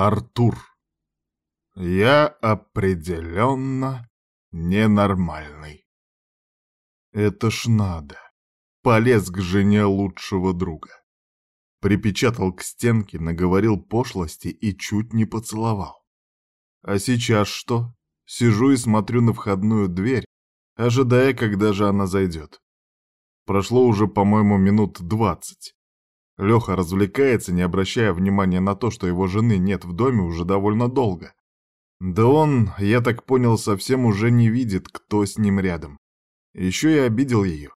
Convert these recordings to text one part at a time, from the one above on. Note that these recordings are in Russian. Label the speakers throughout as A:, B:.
A: Артур. Я определенно ненормальный. Это ж надо. Полез к жене лучшего друга. Припечатал к стенке, наговорил пошлости и чуть не поцеловал. А сейчас что? Сижу и смотрю на входную дверь, ожидая, когда же она зайдет. Прошло уже, по-моему, минут двадцать. Леха развлекается, не обращая внимания на то, что его жены нет в доме уже довольно долго. Да он, я так понял, совсем уже не видит, кто с ним рядом. Еще я обидел ее.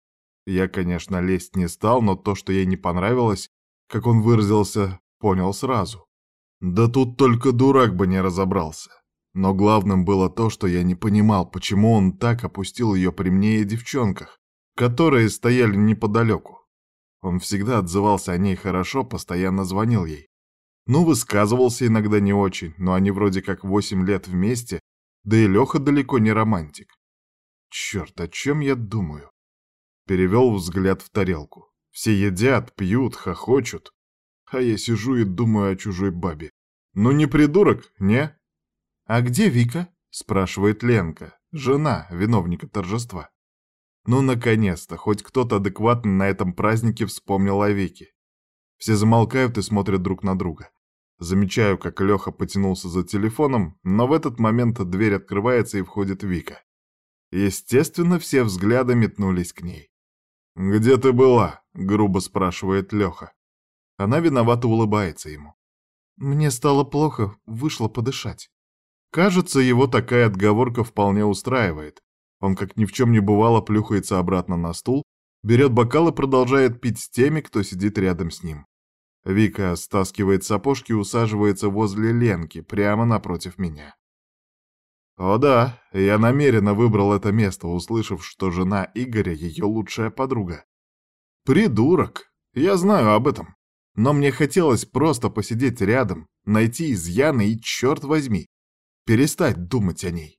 A: Я, конечно, лезть не стал, но то, что ей не понравилось, как он выразился, понял сразу. Да тут только дурак бы не разобрался. Но главным было то, что я не понимал, почему он так опустил ее при мне и девчонках, которые стояли неподалеку. Он всегда отзывался о ней хорошо, постоянно звонил ей. Ну, высказывался иногда не очень, но они вроде как восемь лет вместе, да и Леха далеко не романтик. Черт, о чем я думаю? Перевел взгляд в тарелку. Все едят, пьют, хохочут. А я сижу и думаю о чужой бабе. Ну не придурок, не? А где Вика? Спрашивает Ленка, жена виновника торжества. Ну, наконец-то, хоть кто-то адекватно на этом празднике вспомнил о Вике. Все замолкают и смотрят друг на друга. Замечаю, как Леха потянулся за телефоном, но в этот момент дверь открывается и входит Вика. Естественно, все взгляды метнулись к ней. «Где ты была?» — грубо спрашивает Леха. Она виновато улыбается ему. «Мне стало плохо, вышла подышать». Кажется, его такая отговорка вполне устраивает. Он, как ни в чем не бывало, плюхается обратно на стул, берет бокал и продолжает пить с теми, кто сидит рядом с ним. Вика стаскивает сапожки и усаживается возле Ленки, прямо напротив меня. О да, я намеренно выбрал это место, услышав, что жена Игоря — ее лучшая подруга. Придурок! Я знаю об этом. Но мне хотелось просто посидеть рядом, найти изъяны и, черт возьми, перестать думать о ней.